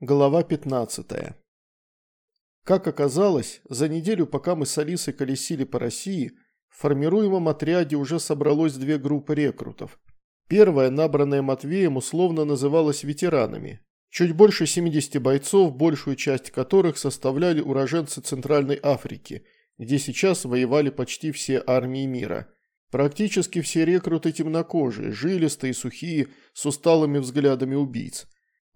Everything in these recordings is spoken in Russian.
Глава 15. Как оказалось, за неделю, пока мы с Алисой колесили по России, в формируемом отряде уже собралось две группы рекрутов. Первая, набранная Матвеем, условно называлась ветеранами. Чуть больше 70 бойцов, большую часть которых составляли уроженцы Центральной Африки, где сейчас воевали почти все армии мира. Практически все рекруты темнокожие, жилистые, сухие, с усталыми взглядами убийц.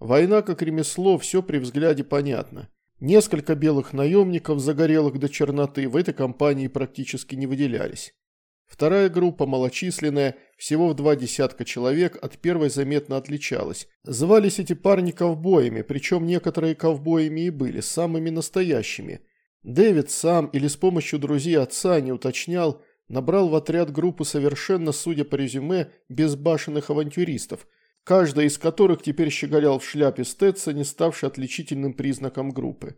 Война как ремесло, все при взгляде понятно. Несколько белых наемников, загорелых до черноты, в этой компании практически не выделялись. Вторая группа, малочисленная, всего в два десятка человек, от первой заметно отличалась. Звались эти парни ковбоями, причем некоторые ковбоями и были, самыми настоящими. Дэвид сам или с помощью друзей отца не уточнял, набрал в отряд группу совершенно, судя по резюме, безбашенных авантюристов – каждая из которых теперь щеголял в шляпе Стетса, ставший отличительным признаком группы.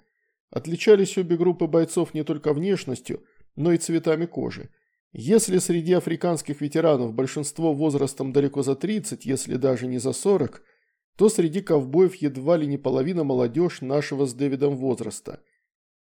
Отличались обе группы бойцов не только внешностью, но и цветами кожи. Если среди африканских ветеранов большинство возрастом далеко за 30, если даже не за 40, то среди ковбоев едва ли не половина молодежь нашего с Дэвидом возраста.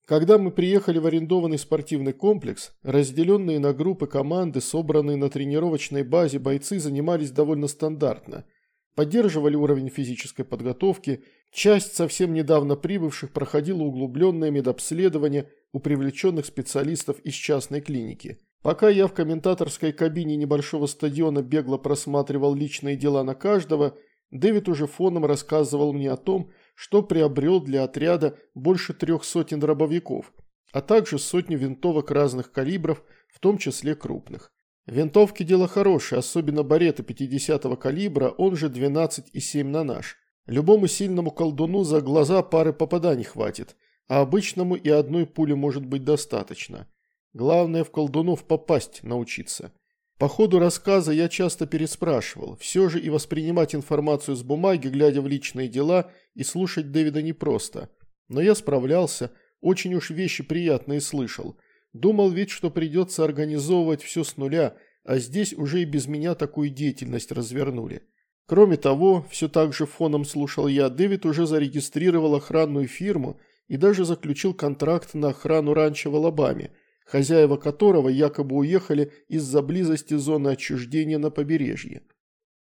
Когда мы приехали в арендованный спортивный комплекс, разделенные на группы команды, собранные на тренировочной базе, бойцы занимались довольно стандартно – поддерживали уровень физической подготовки, часть совсем недавно прибывших проходила углубленное медобследование у привлеченных специалистов из частной клиники. Пока я в комментаторской кабине небольшого стадиона бегло просматривал личные дела на каждого, Дэвид уже фоном рассказывал мне о том, что приобрел для отряда больше трех сотен дробовиков, а также сотню винтовок разных калибров, в том числе крупных. Винтовки дело хорошее, особенно бареты 50-го калибра, он же 12,7 на наш. Любому сильному колдуну за глаза пары попаданий хватит, а обычному и одной пули может быть достаточно. Главное в колдунов попасть научиться. По ходу рассказа я часто переспрашивал, все же и воспринимать информацию с бумаги, глядя в личные дела, и слушать Дэвида непросто. Но я справлялся, очень уж вещи приятные слышал – Думал ведь, что придется организовывать все с нуля, а здесь уже и без меня такую деятельность развернули. Кроме того, все так же фоном слушал я, Дэвид уже зарегистрировал охранную фирму и даже заключил контракт на охрану ранчо в Алабаме, хозяева которого якобы уехали из-за близости зоны отчуждения на побережье.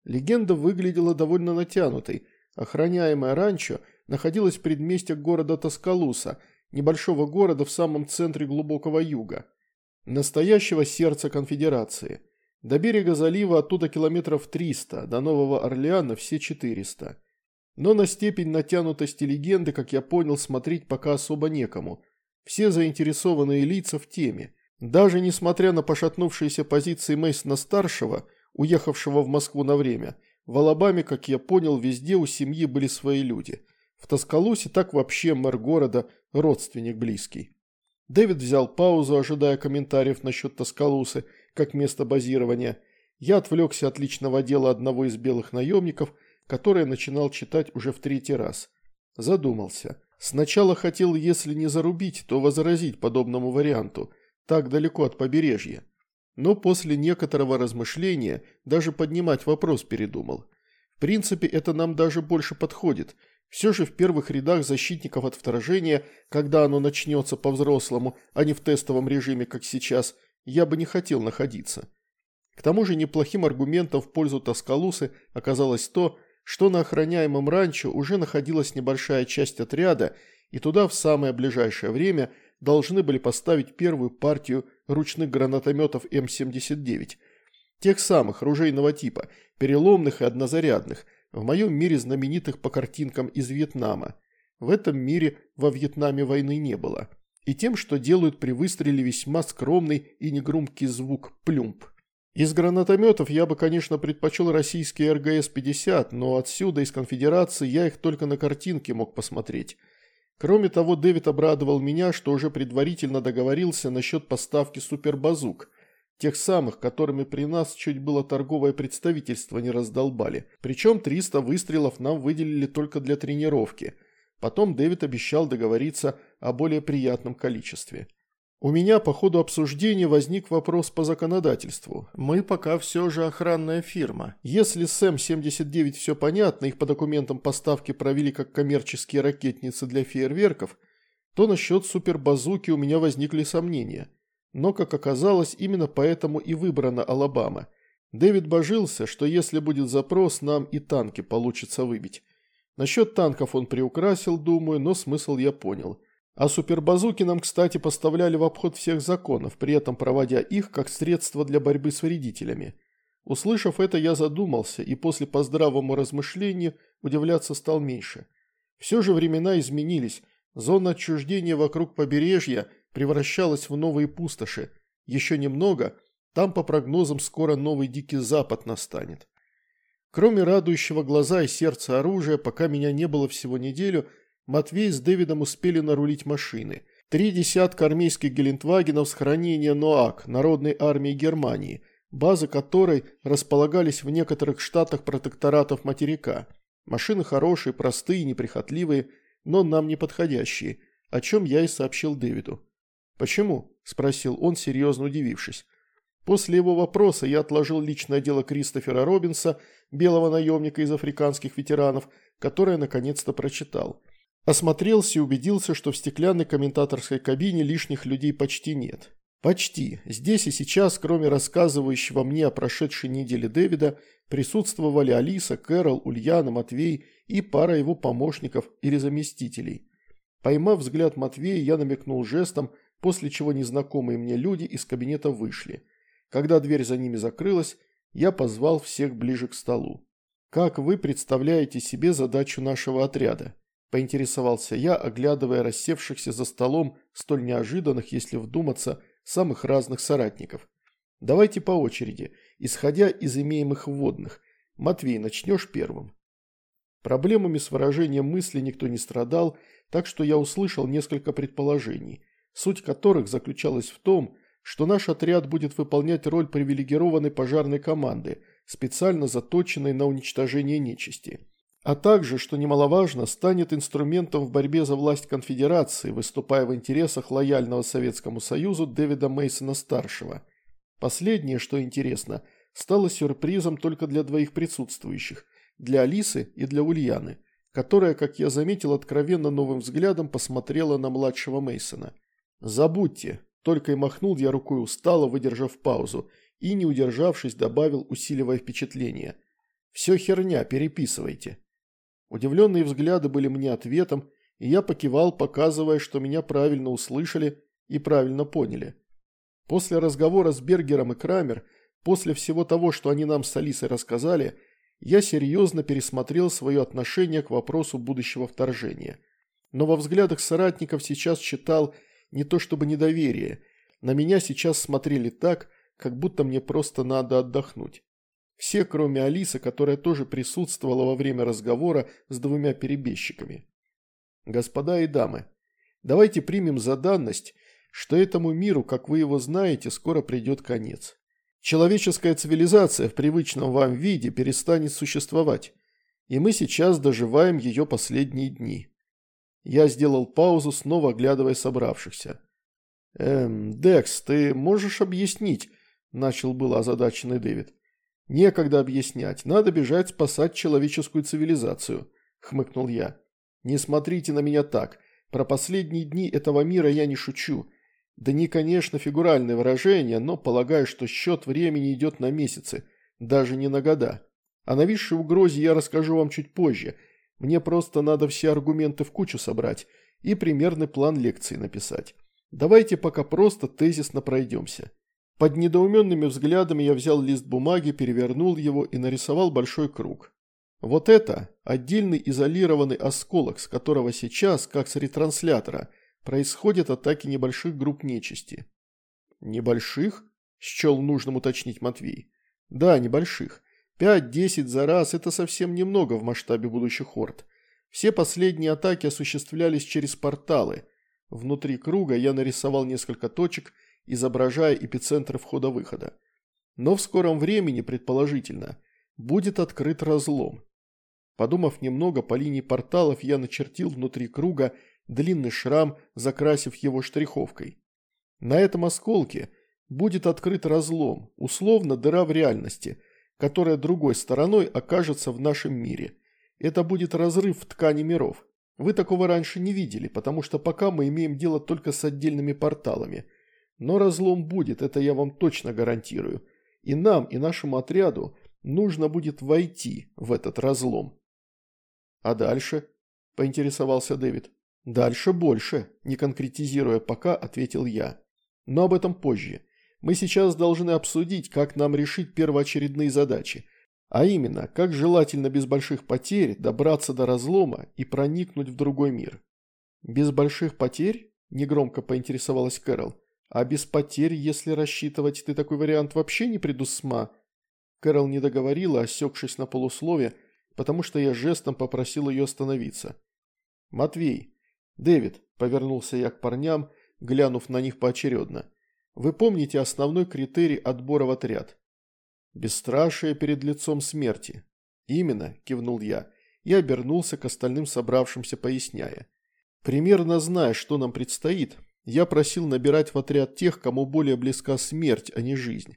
Легенда выглядела довольно натянутой. Охраняемое ранчо находилось в предместьях города Тоскалуса – небольшого города в самом центре глубокого юга, настоящего сердца конфедерации. До берега залива оттуда километров 300, до Нового Орлеана все 400. Но на степень натянутости легенды, как я понял, смотреть пока особо некому. Все заинтересованные лица в теме. Даже несмотря на пошатнувшиеся позиции Мейсона-старшего, уехавшего в Москву на время, в Алабаме, как я понял, везде у семьи были свои люди – в Тоскалусе так вообще мэр города – родственник близкий. Дэвид взял паузу, ожидая комментариев насчет Тоскалусы как места базирования. Я отвлекся от личного дела одного из белых наемников, которое начинал читать уже в третий раз. Задумался. Сначала хотел, если не зарубить, то возразить подобному варианту, так далеко от побережья. Но после некоторого размышления даже поднимать вопрос передумал. В принципе, это нам даже больше подходит – все же в первых рядах защитников от вторжения, когда оно начнется по-взрослому, а не в тестовом режиме, как сейчас, я бы не хотел находиться. К тому же неплохим аргументом в пользу Тоскалусы оказалось то, что на охраняемом ранчо уже находилась небольшая часть отряда, и туда в самое ближайшее время должны были поставить первую партию ручных гранатометов М-79, тех самых ружейного типа, переломных и однозарядных – в моем мире знаменитых по картинкам из Вьетнама. В этом мире во Вьетнаме войны не было. И тем, что делают при выстреле весьма скромный и негромкий звук «плюмп». Из гранатометов я бы, конечно, предпочел российские РГС-50, но отсюда, из конфедерации, я их только на картинке мог посмотреть. Кроме того, Дэвид обрадовал меня, что уже предварительно договорился насчет поставки супербазук, Тех самых, которыми при нас чуть было торговое представительство не раздолбали. Причем 300 выстрелов нам выделили только для тренировки. Потом Дэвид обещал договориться о более приятном количестве. У меня по ходу обсуждения возник вопрос по законодательству. Мы пока все же охранная фирма. Если с М-79 все понятно, их по документам поставки провели как коммерческие ракетницы для фейерверков, то насчет супербазуки у меня возникли сомнения. Но, как оказалось, именно поэтому и выбрана Алабама. Дэвид божился, что если будет запрос, нам и танки получится выбить. Насчет танков он приукрасил, думаю, но смысл я понял. А супербазуки нам, кстати, поставляли в обход всех законов, при этом проводя их как средство для борьбы с вредителями. Услышав это, я задумался, и после по здравому размышлению удивляться стал меньше. Все же времена изменились, зона отчуждения вокруг побережья превращалась в новые пустоши. Еще немного, там, по прогнозам, скоро новый Дикий Запад настанет. Кроме радующего глаза и сердца оружия, пока меня не было всего неделю – Матвей с Дэвидом успели нарулить машины. Три десятка армейских гелендвагенов с хранения НОАК, Народной армии Германии, базы которой располагались в некоторых штатах протекторатов материка. Машины хорошие, простые, неприхотливые, но нам не подходящие, о чем я и сообщил Дэвиду. «Почему?» – спросил он, серьезно удивившись. После его вопроса я отложил личное дело Кристофера Робинса, белого наемника из африканских ветеранов, которое наконец-то прочитал – Осмотрелся и убедился, что в стеклянной комментаторской кабине лишних людей почти нет. Почти. Здесь и сейчас, кроме рассказывающего мне о прошедшей неделе Дэвида, присутствовали Алиса, Кэрол, Ульяна, Матвей и пара его помощников или заместителей. Поймав взгляд Матвея, я намекнул жестом, после чего незнакомые мне люди из кабинета вышли. Когда дверь за ними закрылась, я позвал всех ближе к столу. «Как вы представляете себе задачу нашего отряда?» – поинтересовался я, оглядывая рассевшихся за столом столь неожиданных, если вдуматься, самых разных соратников. «Давайте по очереди, исходя из имеемых вводных. Матвей, начнешь первым». Проблемами с выражением мысли никто не страдал, так что я услышал несколько предположений, суть которых заключалась в том, что наш отряд будет выполнять роль привилегированной пожарной команды, специально заточенной на уничтожение нечисти а также, что немаловажно, станет инструментом в борьбе за власть конфедерации, выступая в интересах лояльного Советскому Союзу Дэвида Мейсона-старшего. Последнее, что интересно, стало сюрпризом только для двоих присутствующих, для Алисы и для Ульяны, которая, как я заметил, откровенно новым взглядом посмотрела на младшего Мейсона. «Забудьте», – только и махнул я рукой устало, выдержав паузу, и, не удержавшись, добавил, усиливая впечатление. «Все херня, переписывайте». Удивленные взгляды были мне ответом, и я покивал, показывая, что меня правильно услышали и правильно поняли. После разговора с Бергером и Крамер, после всего того, что они нам с Алисой рассказали, я серьезно пересмотрел свое отношение к вопросу будущего вторжения. Но во взглядах соратников сейчас читал не то чтобы недоверие, на меня сейчас смотрели так, как будто мне просто надо отдохнуть. Все, кроме Алисы, которая тоже присутствовала во время разговора с двумя перебежчиками. Господа и дамы, давайте примем за данность, что этому миру, как вы его знаете, скоро придет конец. Человеческая цивилизация в привычном вам виде перестанет существовать, и мы сейчас доживаем ее последние дни. Я сделал паузу, снова оглядывая собравшихся. «Эм, Декс, ты можешь объяснить?» – начал был озадаченный Дэвид. «Некогда объяснять, надо бежать спасать человеческую цивилизацию», – хмыкнул я. «Не смотрите на меня так. Про последние дни этого мира я не шучу. Да не, конечно, фигуральное выражение, но полагаю, что счет времени идет на месяцы, даже не на года. О нависшей угрозе я расскажу вам чуть позже. Мне просто надо все аргументы в кучу собрать и примерный план лекции написать. Давайте пока просто тезисно пройдемся». Под недоуменными взглядами я взял лист бумаги, перевернул его и нарисовал большой круг. Вот это отдельный изолированный осколок, с которого сейчас, как с ретранслятора, происходят атаки небольших групп нечисти. Небольших? Счел нужным уточнить Матвей. Да, небольших. Пять-десять за раз – это совсем немного в масштабе будущих хорд. Все последние атаки осуществлялись через порталы. Внутри круга я нарисовал несколько точек – изображая эпицентр входа-выхода. Но в скором времени, предположительно, будет открыт разлом. Подумав немного по линии порталов, я начертил внутри круга длинный шрам, закрасив его штриховкой. На этом осколке будет открыт разлом, условно дыра в реальности, которая другой стороной окажется в нашем мире. Это будет разрыв в ткани миров. Вы такого раньше не видели, потому что пока мы имеем дело только с отдельными порталами. Но разлом будет, это я вам точно гарантирую. И нам, и нашему отряду нужно будет войти в этот разлом. А дальше? Поинтересовался Дэвид. Дальше больше, не конкретизируя пока, ответил я. Но об этом позже. Мы сейчас должны обсудить, как нам решить первоочередные задачи. А именно, как желательно без больших потерь добраться до разлома и проникнуть в другой мир. Без больших потерь? Негромко поинтересовалась Кэрол. А без потерь, если рассчитывать, ты такой вариант вообще не предусма? Кэрол не договорила, осекшись на полуслове, потому что я жестом попросил ее остановиться. «Матвей, Дэвид», – повернулся я к парням, глянув на них поочередно, – «вы помните основной критерий отбора в отряд? Бесстрашие перед лицом смерти». «Именно», – кивнул я, и обернулся к остальным собравшимся, поясняя. «Примерно зная, что нам предстоит, я просил набирать в отряд тех, кому более близка смерть, а не жизнь.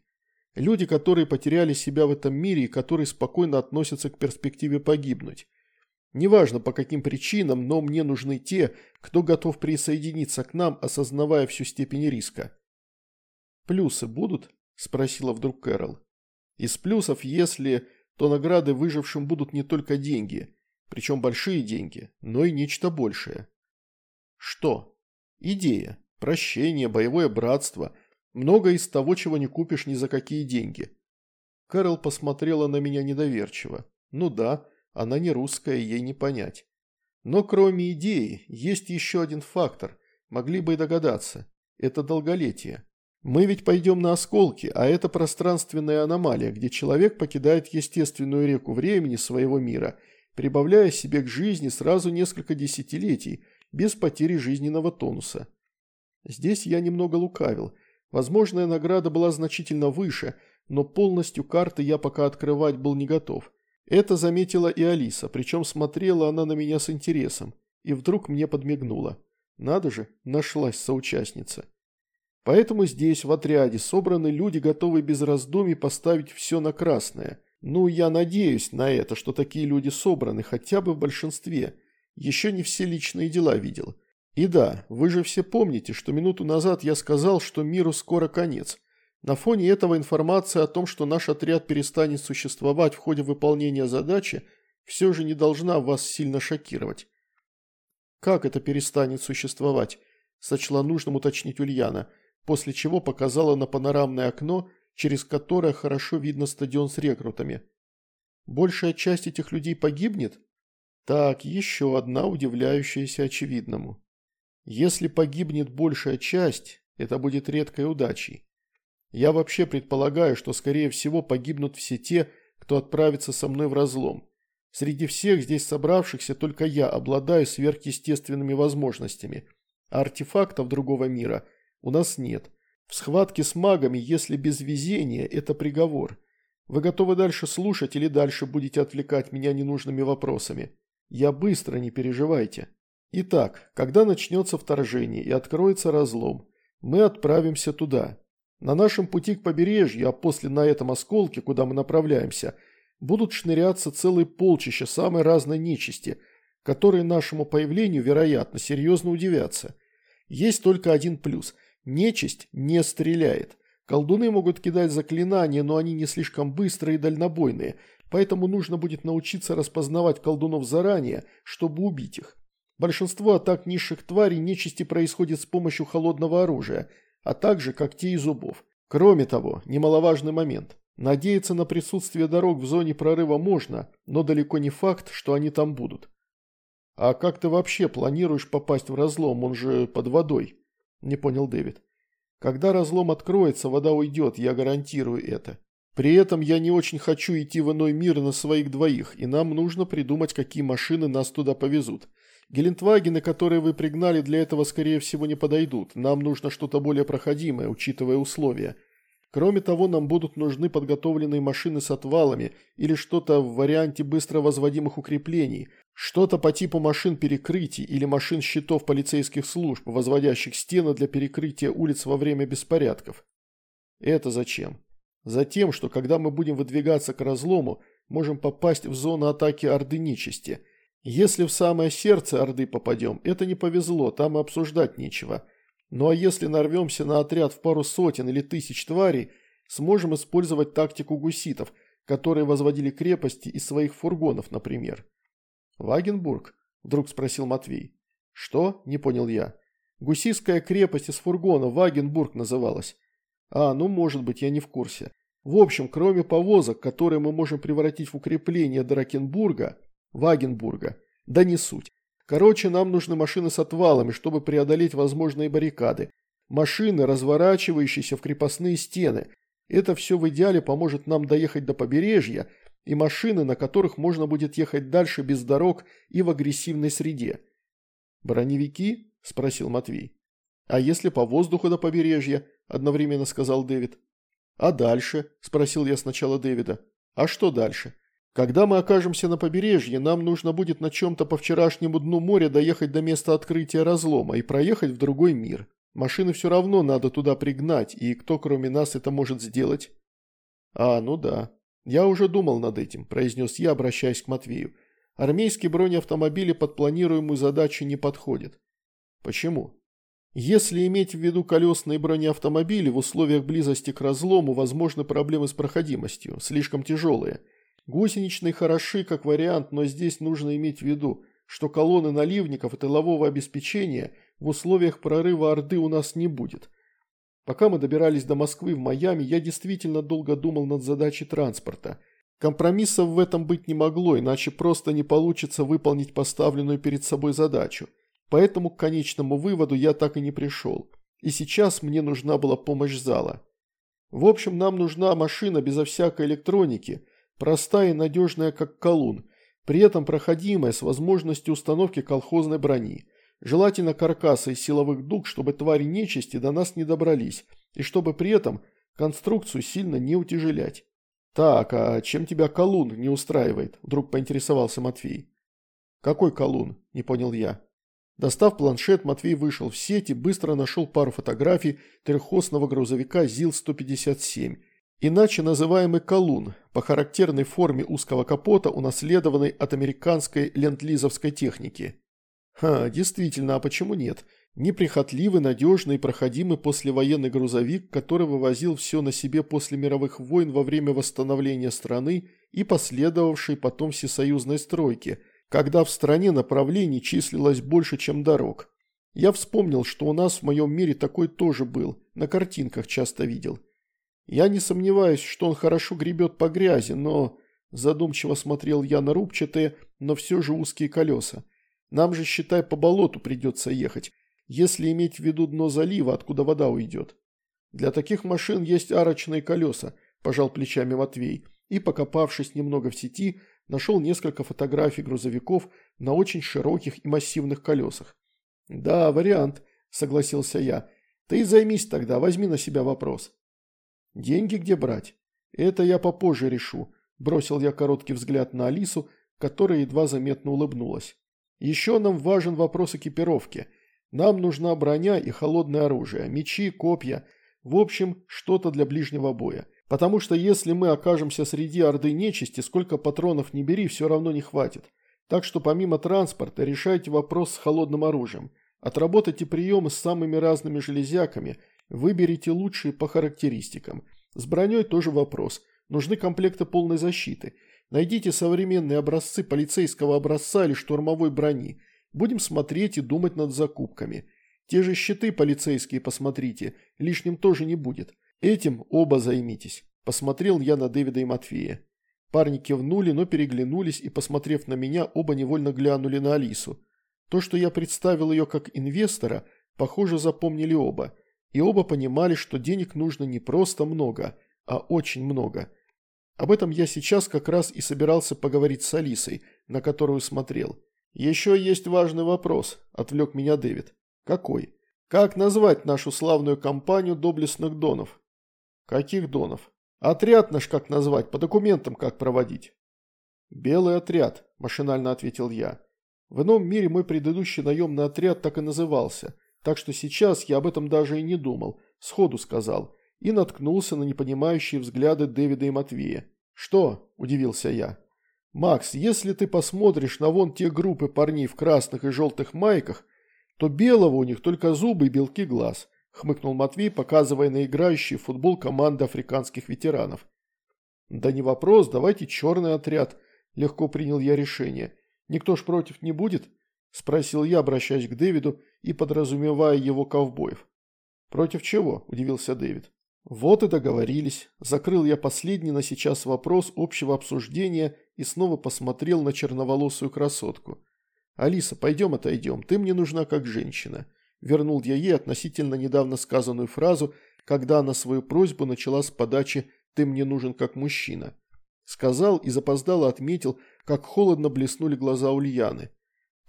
Люди, которые потеряли себя в этом мире и которые спокойно относятся к перспективе погибнуть. Неважно по каким причинам, но мне нужны те, кто готов присоединиться к нам, осознавая всю степень риска. «Плюсы будут?» – спросила вдруг Кэрол. «Из плюсов, если, то награды выжившим будут не только деньги, причем большие деньги, но и нечто большее». «Что?» «Идея, прощение, боевое братство – много из того, чего не купишь ни за какие деньги. Кэрол посмотрела на меня недоверчиво. Ну да, она не русская, ей не понять. Но кроме идеи, есть еще один фактор, могли бы и догадаться. Это долголетие. Мы ведь пойдем на осколки, а это пространственная аномалия, где человек покидает естественную реку времени своего мира, прибавляя себе к жизни сразу несколько десятилетий, без потери жизненного тонуса. Здесь я немного лукавил – Возможная награда была значительно выше, но полностью карты я пока открывать был не готов. Это заметила и Алиса, причем смотрела она на меня с интересом, и вдруг мне подмигнула. Надо же, нашлась соучастница. Поэтому здесь, в отряде, собраны люди, готовые без раздумий поставить все на красное. Ну, я надеюсь на это, что такие люди собраны, хотя бы в большинстве. Еще не все личные дела видел. И да, вы же все помните, что минуту назад я сказал, что миру скоро конец. На фоне этого информация о том, что наш отряд перестанет существовать в ходе выполнения задачи, все же не должна вас сильно шокировать. «Как это перестанет существовать?» – сочла нужным уточнить Ульяна, после чего показала на панорамное окно, через которое хорошо видно стадион с рекрутами. «Большая часть этих людей погибнет?» Так, еще одна удивляющаяся очевидному. Если погибнет большая часть, это будет редкой удачей. Я вообще предполагаю, что скорее всего погибнут все те, кто отправится со мной в разлом. Среди всех здесь собравшихся только я обладаю сверхъестественными возможностями, а артефактов другого мира у нас нет. В схватке с магами, если без везения, это приговор. Вы готовы дальше слушать или дальше будете отвлекать меня ненужными вопросами? Я быстро, не переживайте. Итак, когда начнется вторжение и откроется разлом, мы отправимся туда. На нашем пути к побережью, а после на этом осколке, куда мы направляемся, будут шныряться целые полчища самой разной нечисти, которые нашему появлению, вероятно, серьезно удивятся. Есть только один плюс – нечисть не стреляет. Колдуны могут кидать заклинания, но они не слишком быстрые и дальнобойные, поэтому нужно будет научиться распознавать колдунов заранее, чтобы убить их. Большинство атак низших тварей нечисти происходит с помощью холодного оружия, а также когтей и зубов. Кроме того, немаловажный момент. Надеяться на присутствие дорог в зоне прорыва можно, но далеко не факт, что они там будут. «А как ты вообще планируешь попасть в разлом, он же под водой?» – не понял Дэвид. «Когда разлом откроется, вода уйдет, я гарантирую это. При этом я не очень хочу идти в иной мир на своих двоих, и нам нужно придумать, какие машины нас туда повезут. Гелендвагены, которые вы пригнали, для этого, скорее всего, не подойдут. Нам нужно что-то более проходимое, учитывая условия. Кроме того, нам будут нужны подготовленные машины с отвалами или что-то в варианте быстро возводимых укреплений, что-то по типу машин перекрытий или машин щитов полицейских служб, возводящих стены для перекрытия улиц во время беспорядков. Это зачем? Затем, что когда мы будем выдвигаться к разлому, можем попасть в зону атаки Орды Нечисти. Если в самое сердце Орды попадем, это не повезло, там и обсуждать нечего. Ну а если нарвемся на отряд в пару сотен или тысяч тварей, сможем использовать тактику гуситов, которые возводили крепости из своих фургонов, например. «Вагенбург?» – вдруг спросил Матвей. «Что?» – не понял я. «Гусистская крепость из фургона, Вагенбург называлась». «А, ну может быть, я не в курсе. В общем, кроме повозок, которые мы можем превратить в укрепление Дракенбурга, Вагенбурга, да не суть. Короче, нам нужны машины с отвалами, чтобы преодолеть возможные баррикады. Машины, разворачивающиеся в крепостные стены. Это все в идеале поможет нам доехать до побережья, и машины, на которых можно будет ехать дальше без дорог и в агрессивной среде. «Броневики?» – спросил Матвей. «А если по воздуху до побережья?» – одновременно сказал Дэвид. «А дальше?» – спросил я сначала Дэвида. «А что дальше?» Когда мы окажемся на побережье, нам нужно будет на чем-то по вчерашнему дну моря доехать до места открытия разлома и проехать в другой мир. Машины все равно надо туда пригнать, и кто кроме нас это может сделать? А, ну да. Я уже думал над этим, произнес я, обращаясь к Матвею. Армейские бронеавтомобили под планируемую задачу не подходят. Почему? Если иметь в виду колесные бронеавтомобили, в условиях близости к разлому возможны проблемы с проходимостью, слишком тяжелые – Гусеничные хороши как вариант, но здесь нужно иметь в виду, что колонны наливников и тылового обеспечения в условиях прорыва Орды у нас не будет. Пока мы добирались до Москвы в Майами, я действительно долго думал над задачей транспорта. Компромиссов в этом быть не могло, иначе просто не получится выполнить поставленную перед собой задачу. Поэтому к конечному выводу я так и не пришел. И сейчас мне нужна была помощь зала. В общем, нам нужна машина безо всякой электроники – Простая и надежная, как колун, при этом проходимая с возможностью установки колхозной брони. Желательно каркаса из силовых дуг, чтобы твари нечисти до нас не добрались, и чтобы при этом конструкцию сильно не утяжелять. «Так, а чем тебя колун не устраивает?» – вдруг поинтересовался Матвей. «Какой колун?» – не понял я. Достав планшет, Матвей вышел в сеть и быстро нашел пару фотографий трехосного грузовика ЗИЛ-157 иначе называемый колун, по характерной форме узкого капота, унаследованной от американской ленд-лизовской техники. Ха, действительно, а почему нет? Неприхотливый, надежный и проходимый послевоенный грузовик, который вывозил все на себе после мировых войн во время восстановления страны и последовавшей потом всесоюзной стройки, когда в стране направлений числилось больше, чем дорог. Я вспомнил, что у нас в моем мире такой тоже был, на картинках часто видел – я не сомневаюсь, что он хорошо гребет по грязи, но... Задумчиво смотрел я на рубчатые, но все же узкие колеса. Нам же, считай, по болоту придется ехать, если иметь в виду дно залива, откуда вода уйдет. Для таких машин есть арочные колеса, пожал плечами Матвей, и, покопавшись немного в сети, нашел несколько фотографий грузовиков на очень широких и массивных колесах. «Да, вариант», – согласился я. «Ты займись тогда, возьми на себя вопрос». Деньги где брать? Это я попозже решу. Бросил я короткий взгляд на Алису, которая едва заметно улыбнулась. Еще нам важен вопрос экипировки. Нам нужна броня и холодное оружие, мечи, копья, в общем, что-то для ближнего боя. Потому что если мы окажемся среди орды нечисти, сколько патронов не бери, все равно не хватит. Так что помимо транспорта решайте вопрос с холодным оружием. Отработайте приемы с самыми разными железяками – Выберите лучшие по характеристикам. С броней тоже вопрос. Нужны комплекты полной защиты. Найдите современные образцы полицейского образца или штурмовой брони. Будем смотреть и думать над закупками. Те же щиты полицейские посмотрите, лишним тоже не будет. Этим оба займитесь. Посмотрел я на Дэвида и Матвея. Парни кивнули, но переглянулись и, посмотрев на меня, оба невольно глянули на Алису. То, что я представил ее как инвестора, похоже, запомнили оба – и оба понимали, что денег нужно не просто много, а очень много. Об этом я сейчас как раз и собирался поговорить с Алисой, на которую смотрел. «Еще есть важный вопрос», – отвлек меня Дэвид. «Какой? Как назвать нашу славную компанию доблестных донов?» Каких донов? Отряд наш как назвать, по документам как проводить? Белый отряд, машинально ответил я. В ином мире мой предыдущий наемный отряд так и назывался, так что сейчас я об этом даже и не думал, сходу сказал, и наткнулся на непонимающие взгляды Дэвида и Матвея. «Что?» – удивился я. «Макс, если ты посмотришь на вон те группы парней в красных и желтых майках, то белого у них только зубы и белки глаз», – хмыкнул Матвей, показывая на играющий в футбол команды африканских ветеранов. «Да не вопрос, давайте черный отряд», – легко принял я решение. «Никто ж против не будет?» – спросил я, обращаясь к Дэвиду и подразумевая его ковбоев. «Против чего?» – удивился Дэвид. Вот и договорились. Закрыл я последний на сейчас вопрос общего обсуждения и снова посмотрел на черноволосую красотку. «Алиса, пойдем отойдем, ты мне нужна как женщина». Вернул я ей относительно недавно сказанную фразу, когда она свою просьбу начала с подачи «ты мне нужен как мужчина». Сказал и запоздало отметил, как холодно блеснули глаза Ульяны.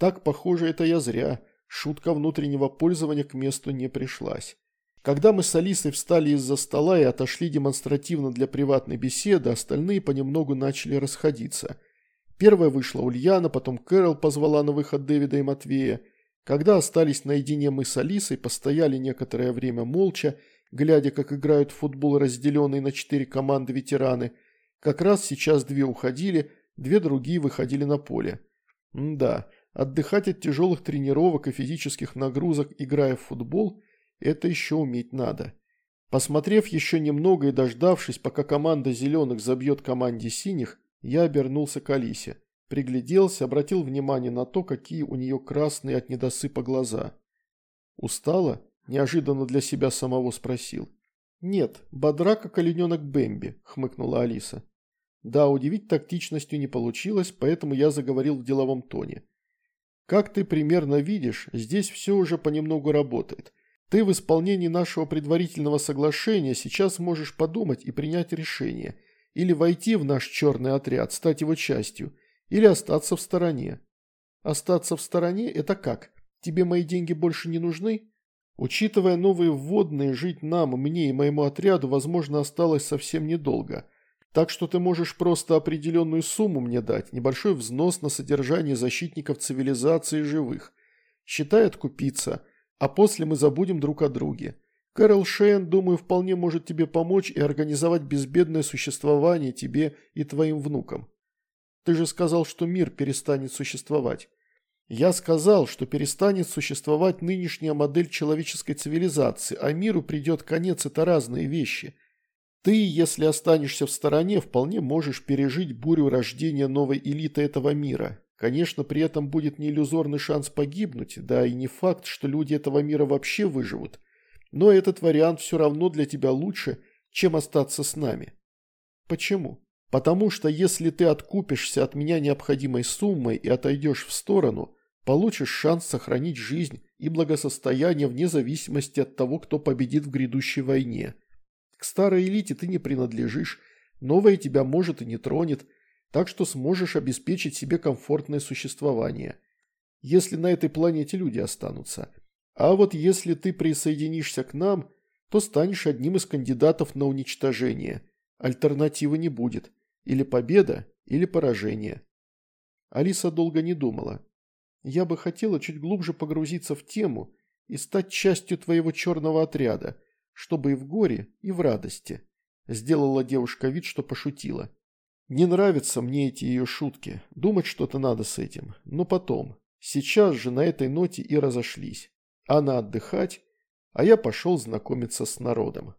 Так, похоже, это я зря. Шутка внутреннего пользования к месту не пришлась. Когда мы с Алисой встали из-за стола и отошли демонстративно для приватной беседы, остальные понемногу начали расходиться. Первая вышла Ульяна, потом Кэрол позвала на выход Дэвида и Матвея. Когда остались наедине мы с Алисой, постояли некоторое время молча, глядя, как играют в футбол разделенные на четыре команды ветераны. Как раз сейчас две уходили, две другие выходили на поле. М да, отдыхать от тяжелых тренировок и физических нагрузок, играя в футбол – это еще уметь надо. Посмотрев еще немного и дождавшись, пока команда зеленых забьет команде синих, я обернулся к Алисе. Пригляделся, обратил внимание на то, какие у нее красные от недосыпа глаза. «Устала?» – неожиданно для себя самого спросил. «Нет, бодра, как олененок Бэмби», – хмыкнула Алиса. Да, удивить тактичностью не получилось, поэтому я заговорил в деловом тоне. «Как ты примерно видишь, здесь все уже понемногу работает. Ты в исполнении нашего предварительного соглашения сейчас можешь подумать и принять решение. Или войти в наш черный отряд, стать его частью, или остаться в стороне. Остаться в стороне – это как? Тебе мои деньги больше не нужны? Учитывая новые вводные, жить нам, мне и моему отряду, возможно, осталось совсем недолго. Так что ты можешь просто определенную сумму мне дать, небольшой взнос на содержание защитников цивилизации живых. Считай откупиться – а после мы забудем друг о друге. Кэрол Шейн, думаю, вполне может тебе помочь и организовать безбедное существование тебе и твоим внукам. Ты же сказал, что мир перестанет существовать. Я сказал, что перестанет существовать нынешняя модель человеческой цивилизации, а миру придет конец – это разные вещи. Ты, если останешься в стороне, вполне можешь пережить бурю рождения новой элиты этого мира. Конечно, при этом будет не иллюзорный шанс погибнуть, да и не факт, что люди этого мира вообще выживут. Но этот вариант все равно для тебя лучше, чем остаться с нами. Почему? Потому что если ты откупишься от меня необходимой суммой и отойдешь в сторону, получишь шанс сохранить жизнь и благосостояние вне зависимости от того, кто победит в грядущей войне. К старой элите ты не принадлежишь, новая тебя может и не тронет – так что сможешь обеспечить себе комфортное существование, если на этой планете люди останутся. А вот если ты присоединишься к нам, то станешь одним из кандидатов на уничтожение. Альтернативы не будет. Или победа, или поражение. Алиса долго не думала. Я бы хотела чуть глубже погрузиться в тему и стать частью твоего черного отряда, чтобы и в горе, и в радости. Сделала девушка вид, что пошутила. Не нравятся мне эти ее шутки. Думать что-то надо с этим. Но потом. Сейчас же на этой ноте и разошлись. Она отдыхать, а я пошел знакомиться с народом.